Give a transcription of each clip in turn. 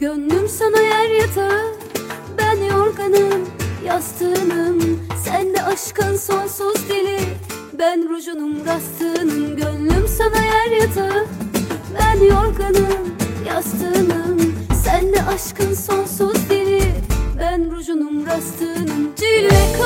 Gönlüm sana yer yatağı. Ben yorganım yastığınım. Sen de aşkın sonsuz dili. Ben rujunum rastığınım. Gönlüm sana yer yatağı. Ben yorganım yastığınım. Sen de aşkın sonsuz dili. Ben rujunum rastığınım. Cilve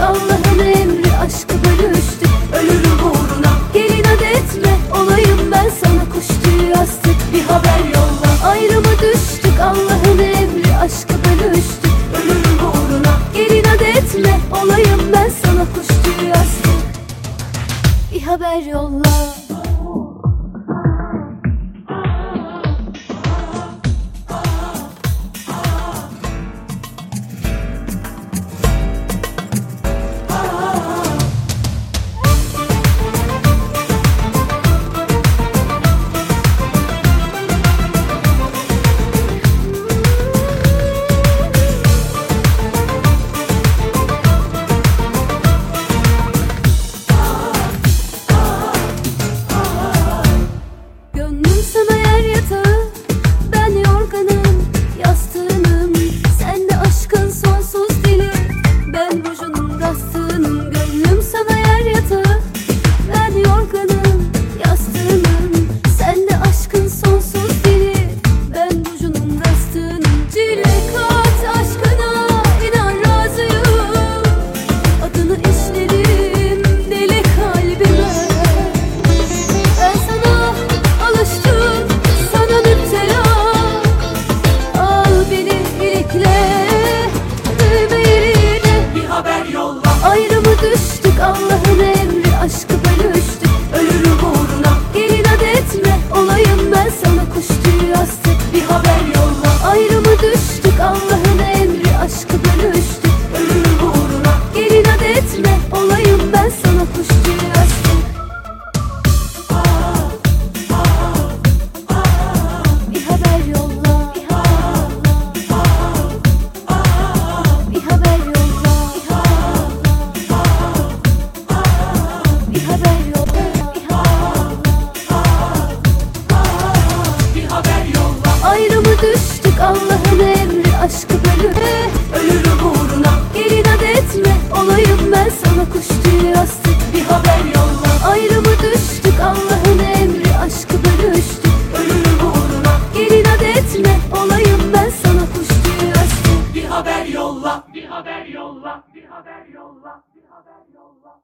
Allah'ın emri aşkı bölüştük Ölürüm uğruna. Gelin adetme Olayım ben sana. Kuş tüyü bir haber yolla. Ayrıma düştük. Allah'ın emri aşkı bölüştük Ölürüm uğruna. Gelin adetme Olayım ben sana. Kuş tüyü bir haber yolla. Bırak Allah'ın emri aşkı bölüme Ölürüm uğruna. Geri inat etme Olayım ben sana. Kuş tüyü astık bir haber yolla. Ayrımı düştük Allah'ın emri aşkı bölüştük Ölürüm uğruna. Geri inat etme Olayım ben sana. Kuş tüyü astık bir haber yolla. Bir haber yolla Bir haber yolla Bir haber yolla.